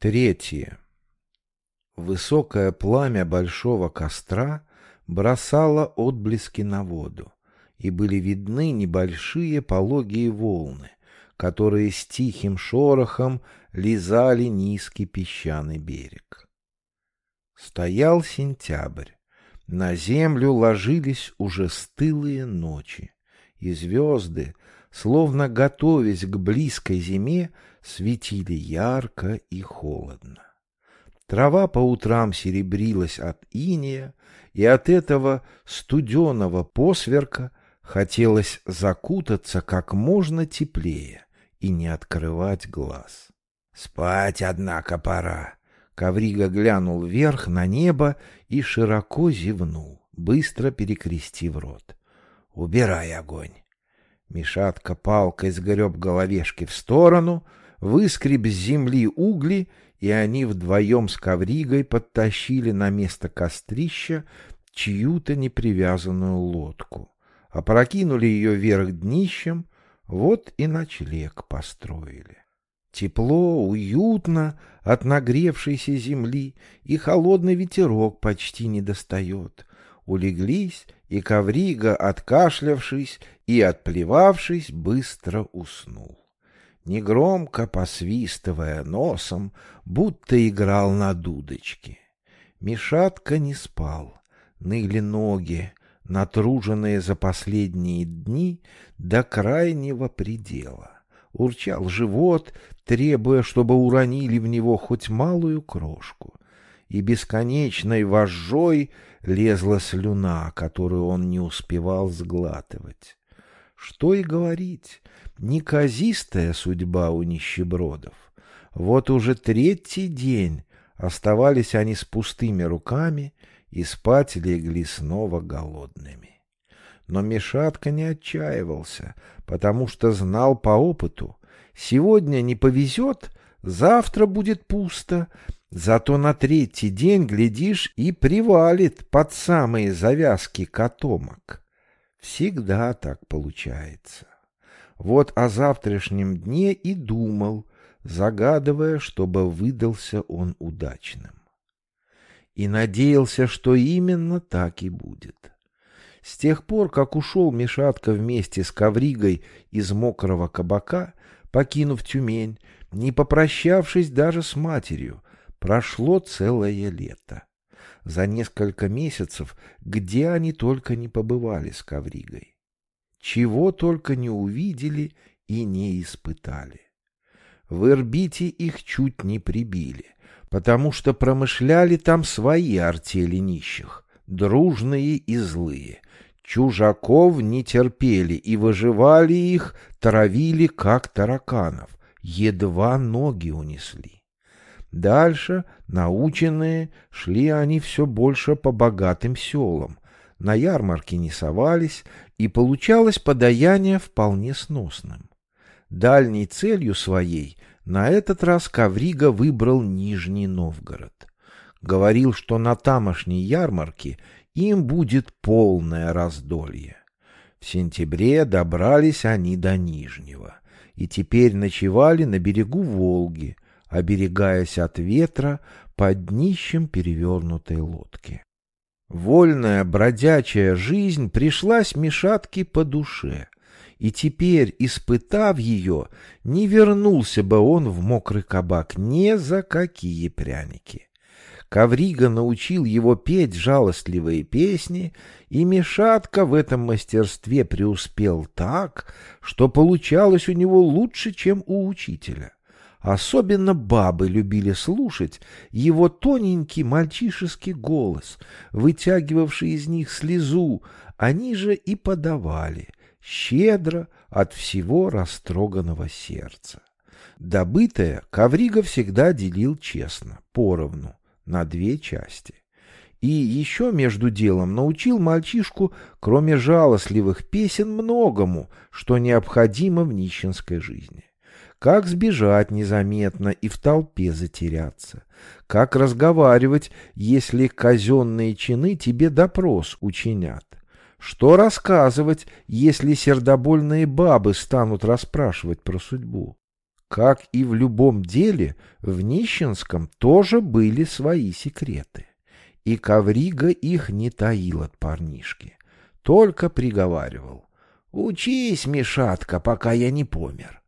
Третье. Высокое пламя большого костра бросало отблески на воду, и были видны небольшие пологие волны, которые с тихим шорохом лизали низкий песчаный берег. Стоял сентябрь. На землю ложились уже стылые ночи, и звезды, словно готовясь к близкой зиме, светили ярко и холодно. Трава по утрам серебрилась от иния, и от этого студеного посверка хотелось закутаться как можно теплее и не открывать глаз. Спать, однако, пора. Коврига глянул вверх на небо и широко зевнул, быстро перекрестив рот. «Убирай огонь!» Мишатка палкой сгреб головешки в сторону, выскреб с земли угли, и они вдвоем с ковригой подтащили на место кострища чью-то непривязанную лодку, опрокинули ее вверх днищем, вот и ночлег построили. Тепло, уютно от нагревшейся земли, и холодный ветерок почти не достает. Улеглись, и коврига, откашлявшись и отплевавшись, быстро уснул негромко посвистывая носом, будто играл на дудочке. Мишатка не спал, ныли ноги, натруженные за последние дни до крайнего предела. Урчал живот, требуя, чтобы уронили в него хоть малую крошку. И бесконечной вожжой лезла слюна, которую он не успевал сглатывать. Что и говорить, неказистая судьба у нищебродов. Вот уже третий день оставались они с пустыми руками и спать легли снова голодными. Но Мишатка не отчаивался, потому что знал по опыту, сегодня не повезет, завтра будет пусто, зато на третий день, глядишь, и привалит под самые завязки котомок. Всегда так получается. Вот о завтрашнем дне и думал, загадывая, чтобы выдался он удачным. И надеялся, что именно так и будет. С тех пор, как ушел Мишатка вместе с Ковригой из мокрого кабака, покинув Тюмень, не попрощавшись даже с матерью, прошло целое лето. За несколько месяцев, где они только не побывали с Ковригой чего только не увидели и не испытали. В Ирбите их чуть не прибили, потому что промышляли там свои артели нищих, дружные и злые. Чужаков не терпели и выживали их, травили, как тараканов, едва ноги унесли. Дальше, наученные, шли они все больше по богатым селам, на ярмарке не совались, и получалось подаяние вполне сносным. Дальней целью своей на этот раз Коврига выбрал Нижний Новгород. Говорил, что на тамошней ярмарке им будет полное раздолье. В сентябре добрались они до Нижнего и теперь ночевали на берегу Волги, оберегаясь от ветра под днищем перевернутой лодки. Вольная бродячая жизнь пришлась Мишатке по душе, и теперь, испытав ее, не вернулся бы он в мокрый кабак ни за какие пряники. Коврига научил его петь жалостливые песни, и Мишатка в этом мастерстве преуспел так, что получалось у него лучше, чем у учителя. Особенно бабы любили слушать его тоненький мальчишеский голос, вытягивавший из них слезу, они же и подавали, щедро от всего растроганного сердца. Добытое Коврига всегда делил честно, поровну, на две части. И еще между делом научил мальчишку, кроме жалостливых песен, многому, что необходимо в нищенской жизни. Как сбежать незаметно и в толпе затеряться? Как разговаривать, если казенные чины тебе допрос учинят? Что рассказывать, если сердобольные бабы станут расспрашивать про судьбу? Как и в любом деле, в нищенском тоже были свои секреты. И Коврига их не таил от парнишки, только приговаривал. «Учись, Мишатка, пока я не помер».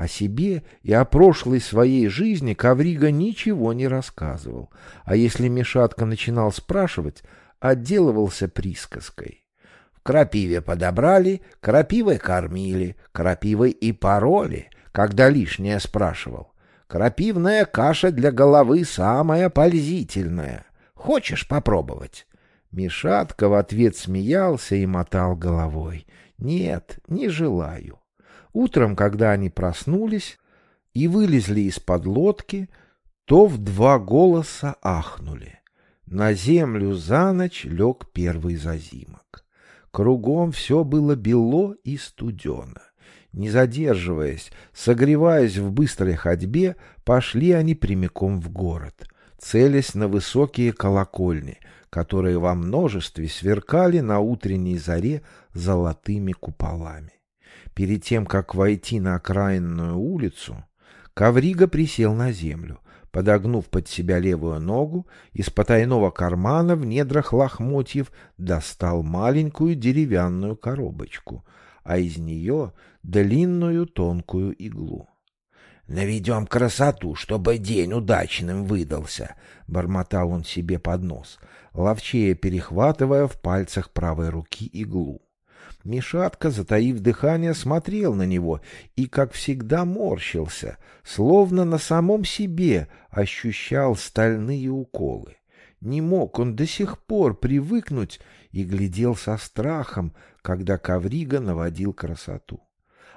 О себе и о прошлой своей жизни Коврига ничего не рассказывал, а если Мишатка начинал спрашивать, отделывался присказкой. В крапиве подобрали, крапивой кормили, крапивой и пароли — когда лишнее спрашивал. Крапивная каша для головы самая пользительная. Хочешь попробовать? Мишатка в ответ смеялся и мотал головой. Нет, не желаю. Утром, когда они проснулись и вылезли из-под лодки, то в два голоса ахнули. На землю за ночь лег первый зазимок. Кругом все было бело и студено. Не задерживаясь, согреваясь в быстрой ходьбе, пошли они прямиком в город, целясь на высокие колокольни, которые во множестве сверкали на утренней заре золотыми куполами. Перед тем, как войти на окраинную улицу, Коврига присел на землю, подогнув под себя левую ногу, из потайного кармана в недрах лохмотьев достал маленькую деревянную коробочку, а из нее длинную тонкую иглу. «Наведем красоту, чтобы день удачным выдался», — бормотал он себе под нос, ловчее перехватывая в пальцах правой руки иглу. Мишатка, затаив дыхание, смотрел на него и, как всегда, морщился, словно на самом себе ощущал стальные уколы. Не мог он до сих пор привыкнуть и глядел со страхом, когда коврига наводил красоту.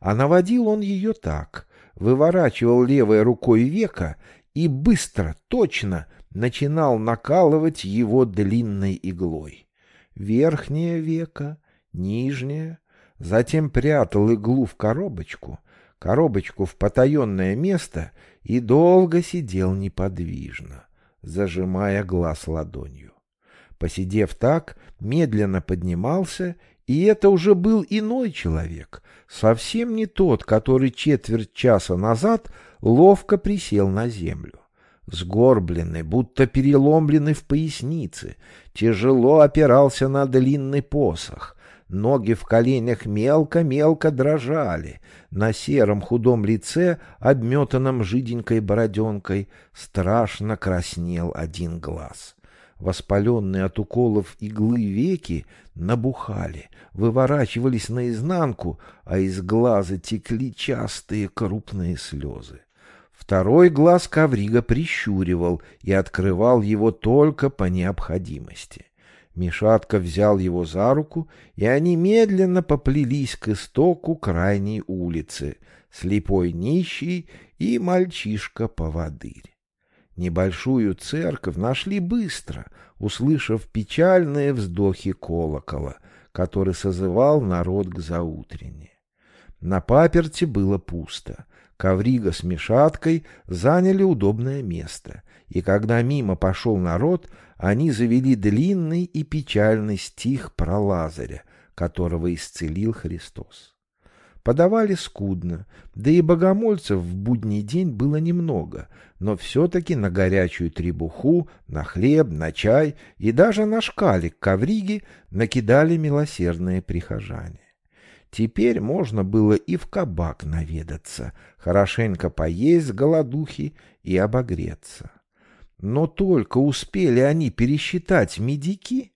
А наводил он ее так, выворачивал левой рукой века и быстро, точно начинал накалывать его длинной иглой. Верхнее веко, нижнее, затем прятал иглу в коробочку, коробочку в потаенное место и долго сидел неподвижно, зажимая глаз ладонью. Посидев так, медленно поднимался и это уже был иной человек, совсем не тот, который четверть часа назад ловко присел на землю. Сгорбленный, будто переломленный в пояснице, тяжело опирался на длинный посох. Ноги в коленях мелко-мелко дрожали. На сером худом лице, обметанном жиденькой бороденкой, страшно краснел один глаз. Воспаленные от уколов иглы веки набухали, выворачивались наизнанку, а из глаза текли частые крупные слезы. Второй глаз коврига прищуривал и открывал его только по необходимости. Мишатка взял его за руку, и они медленно поплелись к истоку крайней улицы, слепой нищий и мальчишка-поводырь. Небольшую церковь нашли быстро, услышав печальные вздохи колокола, который созывал народ к заутрене. На паперте было пусто. Коврига с Мишаткой заняли удобное место, и когда мимо пошел народ, они завели длинный и печальный стих про Лазаря, которого исцелил Христос. Подавали скудно, да и богомольцев в будний день было немного, но все-таки на горячую требуху, на хлеб, на чай и даже на шкалик ковриги накидали милосердные прихожане. Теперь можно было и в кабак наведаться, хорошенько поесть голодухи и обогреться. Но только успели они пересчитать медики,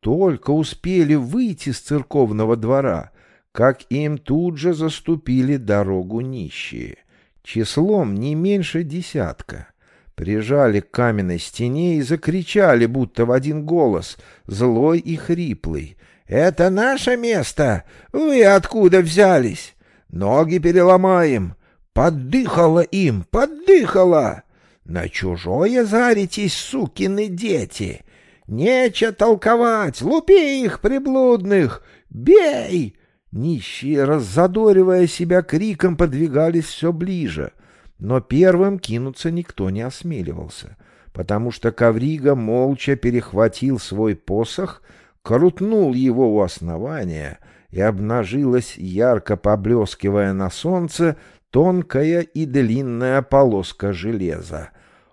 только успели выйти с церковного двора — как им тут же заступили дорогу нищие, числом не меньше десятка. Прижали к каменной стене и закричали, будто в один голос, злой и хриплый. «Это наше место! Вы откуда взялись? Ноги переломаем! Поддыхало им, поддыхало! На чужое заритесь, сукины дети! Нече толковать, лупи их, приблудных! Бей!» Нищие, раззадоривая себя криком, подвигались все ближе, но первым кинуться никто не осмеливался, потому что Коврига молча перехватил свой посох, крутнул его у основания, и обнажилась, ярко поблескивая на солнце, тонкая и длинная полоска железа,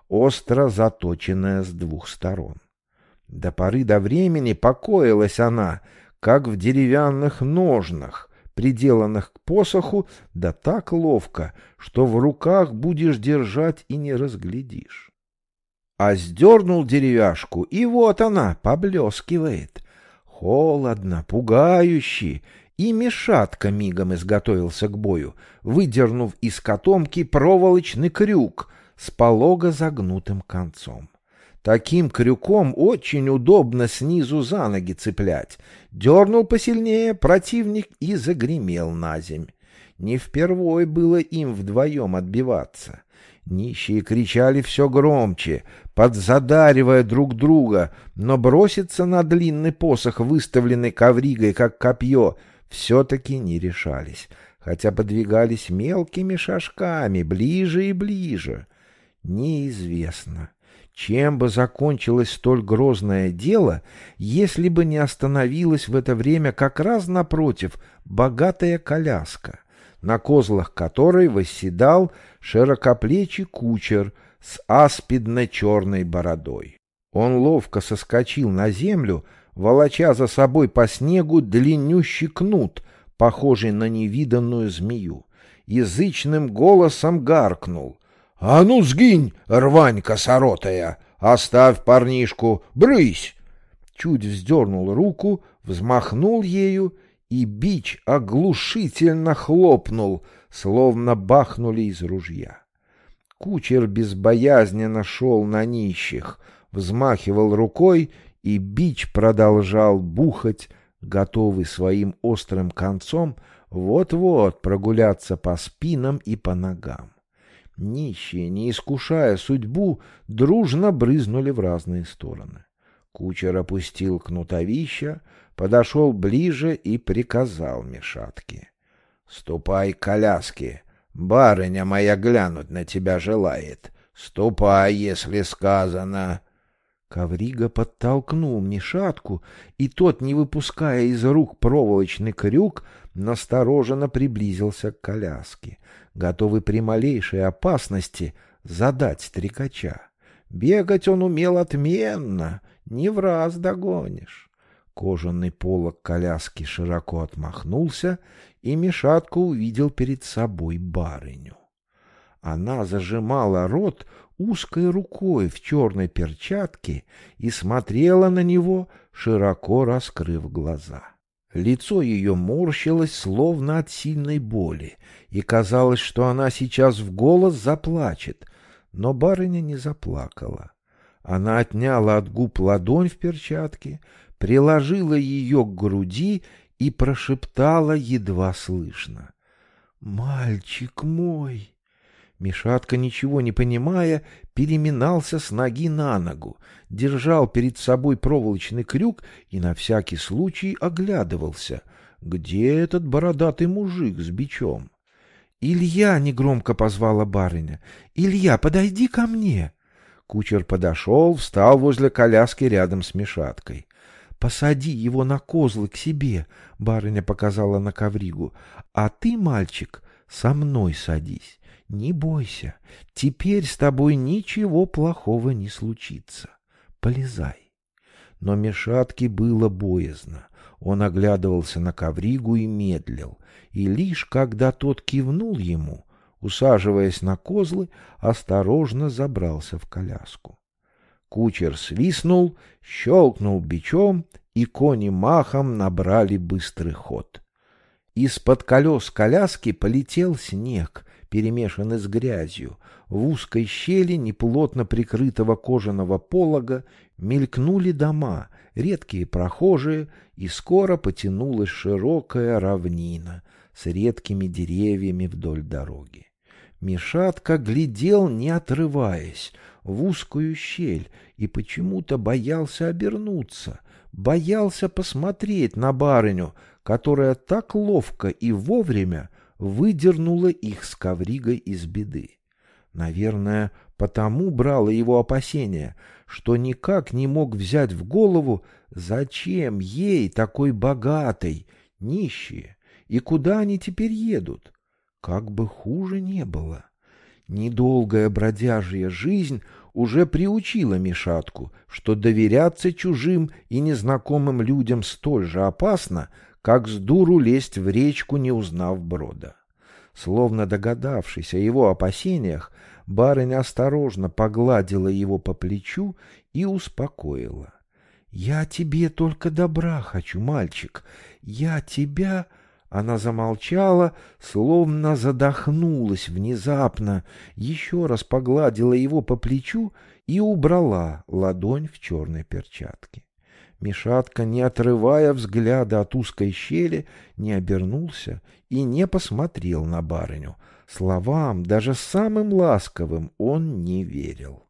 остро заточенная с двух сторон. До поры до времени покоилась она, как в деревянных ножнах, приделанных к посоху, да так ловко, что в руках будешь держать и не разглядишь. А сдернул деревяшку, и вот она поблескивает. Холодно, пугающе, и Мешатка мигом изготовился к бою, выдернув из котомки проволочный крюк с полого загнутым концом. Таким крюком очень удобно снизу за ноги цеплять. Дернул посильнее противник и загремел на земь. Не впервой было им вдвоем отбиваться. Нищие кричали все громче, подзадаривая друг друга, но броситься на длинный посох, выставленный ковригой, как копье, все-таки не решались, хотя подвигались мелкими шажками, ближе и ближе. Неизвестно, чем бы закончилось столь грозное дело, если бы не остановилась в это время как раз напротив богатая коляска — на козлах которой восседал широкоплечий кучер с аспидно-черной бородой. Он ловко соскочил на землю, волоча за собой по снегу длиннющий кнут, похожий на невиданную змею. Язычным голосом гаркнул. — А ну сгинь, рвань косоротая! Оставь парнишку, брысь! Чуть вздернул руку, взмахнул ею и бич оглушительно хлопнул, словно бахнули из ружья. Кучер безбоязненно шел на нищих, взмахивал рукой, и бич продолжал бухать, готовый своим острым концом вот-вот прогуляться по спинам и по ногам. Нищие, не искушая судьбу, дружно брызнули в разные стороны. Кучер опустил кнутовища, подошел ближе и приказал Мишатке. — Ступай к коляске, барыня моя глянуть на тебя желает. Ступай, если сказано. Коврига подтолкнул Мишатку, и тот, не выпуская из рук проволочный крюк, настороженно приблизился к коляске, готовый при малейшей опасности задать стрекача. Бегать он умел отменно, не в раз догонишь. Кожаный полог коляски широко отмахнулся, и Мишатка увидел перед собой барыню. Она зажимала рот узкой рукой в черной перчатке и смотрела на него, широко раскрыв глаза. Лицо ее морщилось, словно от сильной боли, и казалось, что она сейчас в голос заплачет, но барыня не заплакала. Она отняла от губ ладонь в перчатке, приложила ее к груди и прошептала едва слышно. «Мальчик мой!» Мишатка, ничего не понимая, переминался с ноги на ногу, держал перед собой проволочный крюк и на всякий случай оглядывался. Где этот бородатый мужик с бичом? «Илья!» — негромко позвала барыня. «Илья, подойди ко мне!» Кучер подошел, встал возле коляски рядом с Мишаткой. Посади его на козлы к себе, — барыня показала на ковригу. А ты, мальчик, со мной садись. Не бойся, теперь с тобой ничего плохого не случится. Полезай. Но Мешатке было боязно. Он оглядывался на ковригу и медлил, и лишь когда тот кивнул ему, усаживаясь на козлы, осторожно забрался в коляску. Кучер свистнул, щелкнул бичом, и кони махом набрали быстрый ход. Из-под колес коляски полетел снег, перемешанный с грязью. В узкой щели неплотно прикрытого кожаного полога мелькнули дома, редкие прохожие, и скоро потянулась широкая равнина с редкими деревьями вдоль дороги. Мишатка глядел, не отрываясь, в узкую щель и почему-то боялся обернуться, боялся посмотреть на барыню, которая так ловко и вовремя выдернула их с ковригой из беды. Наверное, потому брало его опасение, что никак не мог взять в голову, зачем ей такой богатой, нищие, и куда они теперь едут. как бы хуже не было. Недолгая бродяжья жизнь уже приучила Мишатку, что доверяться чужим и незнакомым людям столь же опасно, как с дуру лезть в речку, не узнав брода. Словно догадавшись о его опасениях, барыня осторожно погладила его по плечу и успокоила. — Я тебе только добра хочу, мальчик. Я тебя... Она замолчала, словно задохнулась внезапно, еще раз погладила его по плечу и убрала ладонь в черной перчатке. Мишатка, не отрывая взгляда от узкой щели, не обернулся и не посмотрел на барыню. Словам, даже самым ласковым, он не верил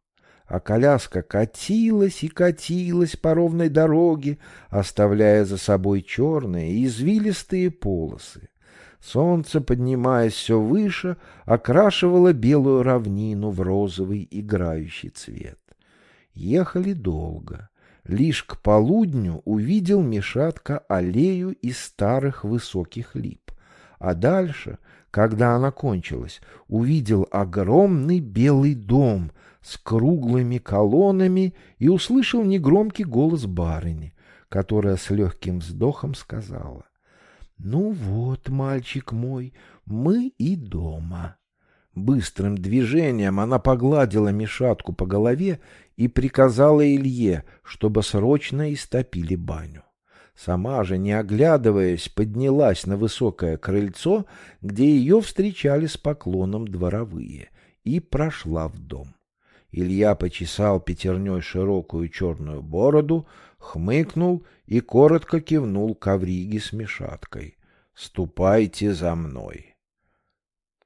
а коляска катилась и катилась по ровной дороге, оставляя за собой черные извилистые полосы. Солнце, поднимаясь все выше, окрашивало белую равнину в розовый играющий цвет. Ехали долго. Лишь к полудню увидел Мишатка аллею из старых высоких лип. А дальше, когда она кончилась, увидел огромный белый дом — с круглыми колоннами и услышал негромкий голос барыни, которая с легким вздохом сказала, «Ну вот, мальчик мой, мы и дома». Быстрым движением она погладила Мишатку по голове и приказала Илье, чтобы срочно истопили баню. Сама же, не оглядываясь, поднялась на высокое крыльцо, где ее встречали с поклоном дворовые, и прошла в дом. Илья почесал пятерней широкую черную бороду, хмыкнул и коротко кивнул ковриге с мешаткой. «Ступайте за мной!»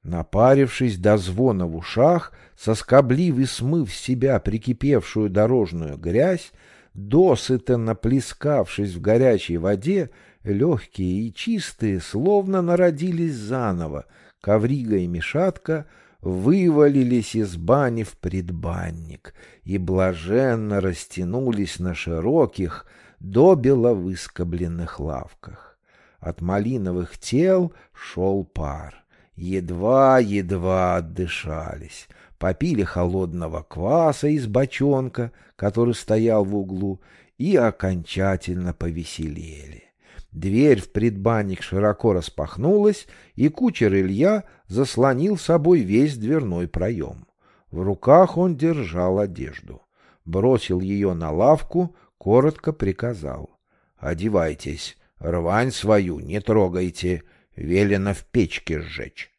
Напарившись до звона в ушах, соскоблив и смыв с себя прикипевшую дорожную грязь, досыто наплескавшись в горячей воде, легкие и чистые, словно народились заново, коврига и мешатка — вывалились из бани в предбанник и блаженно растянулись на широких, добело выскобленных лавках. От малиновых тел шел пар. Едва-едва отдышались, попили холодного кваса из бочонка, который стоял в углу, и окончательно повеселели. Дверь в предбанник широко распахнулась, и кучер Илья заслонил собой весь дверной проем. В руках он держал одежду. Бросил ее на лавку, коротко приказал. — Одевайтесь, рвань свою не трогайте, велено в печке сжечь.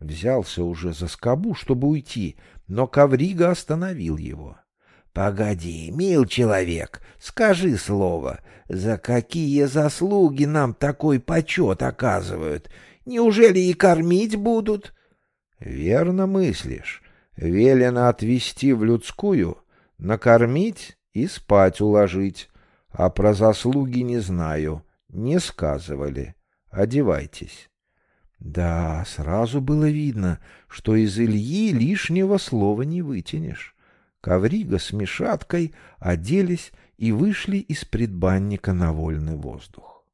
Взялся уже за скобу, чтобы уйти, но Коврига остановил его. — Погоди, мил человек, скажи слово, за какие заслуги нам такой почет оказывают? Неужели и кормить будут? — Верно мыслишь. Велено отвезти в людскую, накормить и спать уложить. А про заслуги не знаю, не сказывали. Одевайтесь. Да, сразу было видно, что из Ильи лишнего слова не вытянешь. Коврига с Мишаткой оделись и вышли из предбанника на вольный воздух.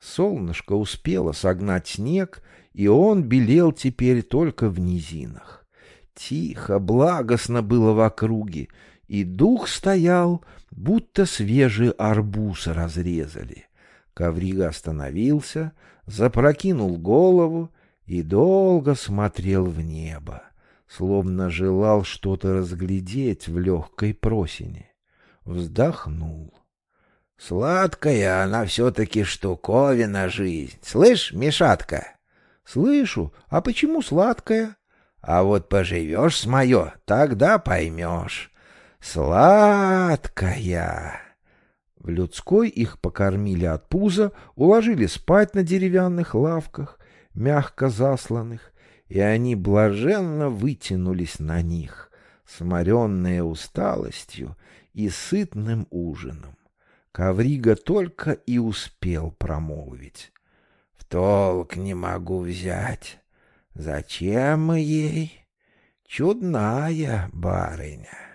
Солнышко успело согнать снег, и он белел теперь только в низинах. Тихо, благостно было в округе, и дух стоял, будто свежий арбуз разрезали. Коврига остановился, запрокинул голову и долго смотрел в небо, словно желал что-то разглядеть в легкой просине вздохнул. Сладкая она все-таки штуковина жизнь. Слышь, Мишатка? Слышу. А почему сладкая? А вот поживешь с мое, тогда поймешь. Сладкая. В людской их покормили от пуза, уложили спать на деревянных лавках, мягко засланных, и они блаженно вытянулись на них, сморенные усталостью и сытным ужином. Коврига только и успел промолвить. — В толк не могу взять. Зачем мы ей? Чудная барыня.